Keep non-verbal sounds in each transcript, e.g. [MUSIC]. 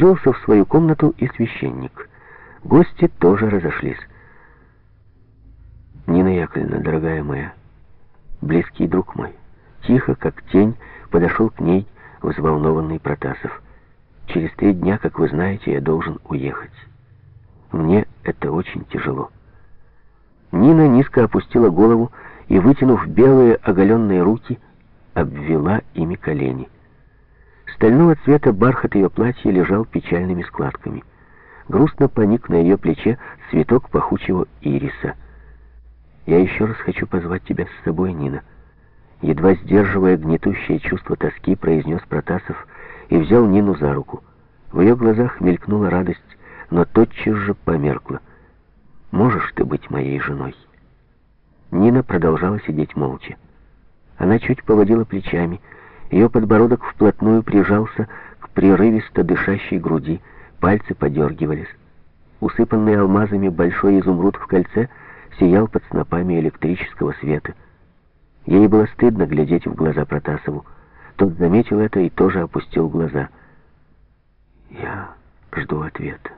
скрылся в свою комнату и священник. Гости тоже разошлись. Нина Яковлевна, дорогая моя, близкий друг мой, тихо, как тень, подошел к ней взволнованный Протасов. Через три дня, как вы знаете, я должен уехать. Мне это очень тяжело. Нина низко опустила голову и, вытянув белые оголенные руки, обвела ими колени. Стального цвета бархат ее платья лежал печальными складками. Грустно поник на ее плече цветок пахучего ириса. «Я еще раз хочу позвать тебя с собой, Нина». Едва сдерживая гнетущее чувство тоски, произнес Протасов и взял Нину за руку. В ее глазах мелькнула радость, но тотчас же померкла. «Можешь ты быть моей женой?» Нина продолжала сидеть молча. Она чуть поводила плечами, ее подбородок вплотную прижался к прерывисто дышащей груди, пальцы подергивались. Усыпанный алмазами большой изумруд в кольце сиял под снопами электрического света. Ей было стыдно глядеть в глаза Протасову. Тот заметил это и тоже опустил глаза. «Я жду ответа».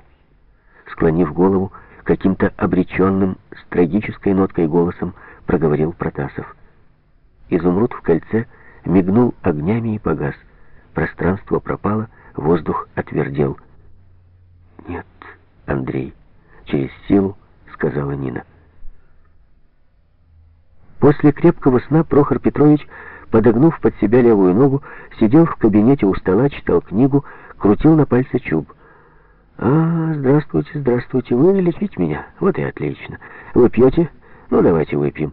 Склонив голову, каким-то обреченным, с трагической ноткой голосом проговорил Протасов. Изумруд в кольце — мигнул огнями и погас. Пространство пропало, воздух отвердел. «Нет, Андрей», — через силу сказала Нина. После крепкого сна Прохор Петрович, подогнув под себя левую ногу, сидел в кабинете у стола, читал книгу, крутил на пальце чуб. «А, здравствуйте, здравствуйте, вы лечить меня? Вот и отлично. Вы пьете? Ну, давайте выпьем.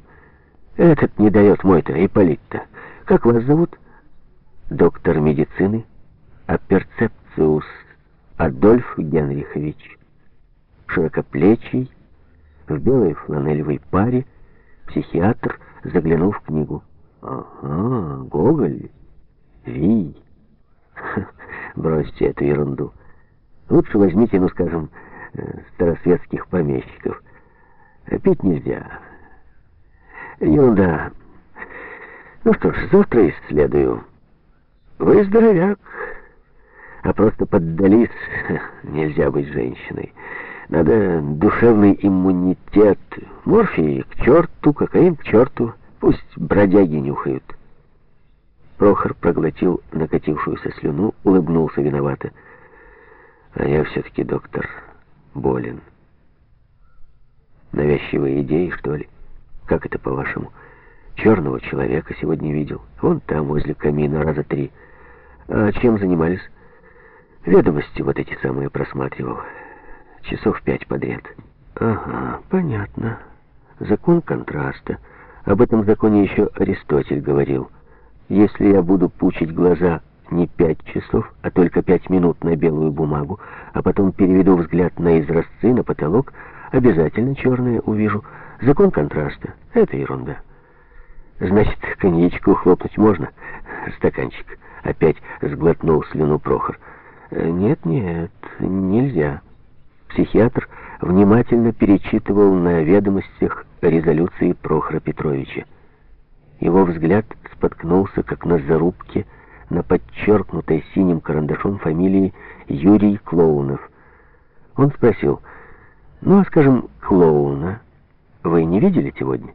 Этот не дает мой-то, Ипполит-то. Как вас зовут? Доктор медицины Аперцепциус Адольф Генрихович. Широкоплечий, в белой фланелевой паре, психиатр заглянул в книгу. Ага, Гоголь, Вий. [LAUGHS] Бросьте эту ерунду. Лучше возьмите, ну, скажем, э, старосветских помещиков. Пить нельзя. Ерунда. Ну что ж, завтра исследую. Вы здоровяк, а просто поддались. [LAUGHS] Нельзя быть женщиной. Надо душевный иммунитет. Морфий к черту, кокаин к черту. Пусть бродяги нюхают. Прохор проглотил накатившуюся слюну, улыбнулся виновато. А я все-таки, доктор, болен. Навязчивые идеи, что ли? Как это, по-вашему? Черного человека сегодня видел. Вон там, возле камина, раза три. А чем занимались? Ведомости вот эти самые просматривал. Часов пять подряд. Ага, понятно. Закон контраста. Об этом законе еще Аристотель говорил. Если я буду пучить глаза не пять часов, а только пять минут на белую бумагу, а потом переведу взгляд на изразцы, на потолок, обязательно черное увижу. Закон контраста — это ерунда. Значит, коньячку хлопнуть можно? Стаканчик. Опять сглотнул слюну Прохор. Нет, нет, нельзя. Психиатр внимательно перечитывал на ведомостях резолюции Прохора Петровича. Его взгляд споткнулся, как на зарубке, на подчеркнутой синим карандашом фамилии Юрий Клоунов. Он спросил, ну, а скажем, клоуна вы не видели сегодня?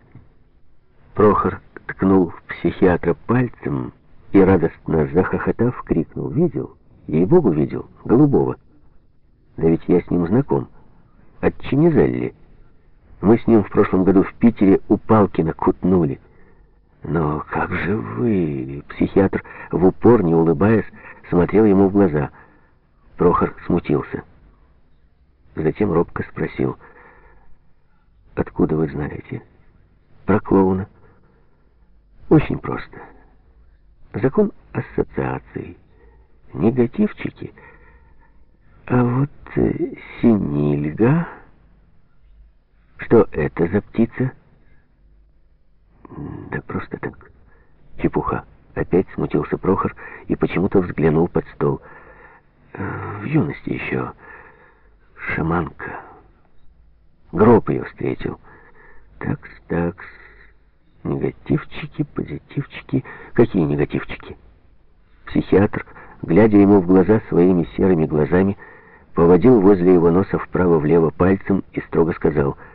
Прохор ткнул в психиатра пальцем и, радостно захохотав, крикнул. «Видел? Ей-богу, видел. Голубого. Да ведь я с ним знаком. От Ченезелли. Мы с ним в прошлом году в Питере у Палкина кутнули. Но как же вы...» Психиатр, в упор, не улыбаясь, смотрел ему в глаза. Прохор смутился. Затем робко спросил. «Откуда вы знаете?» «Про клоуна». Очень просто. Закон ассоциаций. Негативчики. А вот э, синильга... Что это за птица? Да просто так. Чепуха. Опять смутился Прохор и почему-то взглянул под стол. Э, в юности еще шаманка. Гроб ее встретил. Такс, такс. Негативчики, позитивчики. Какие негативчики? Психиатр глядя ему в глаза своими серыми глазами, поводил возле его носа вправо-влево пальцем и строго сказал —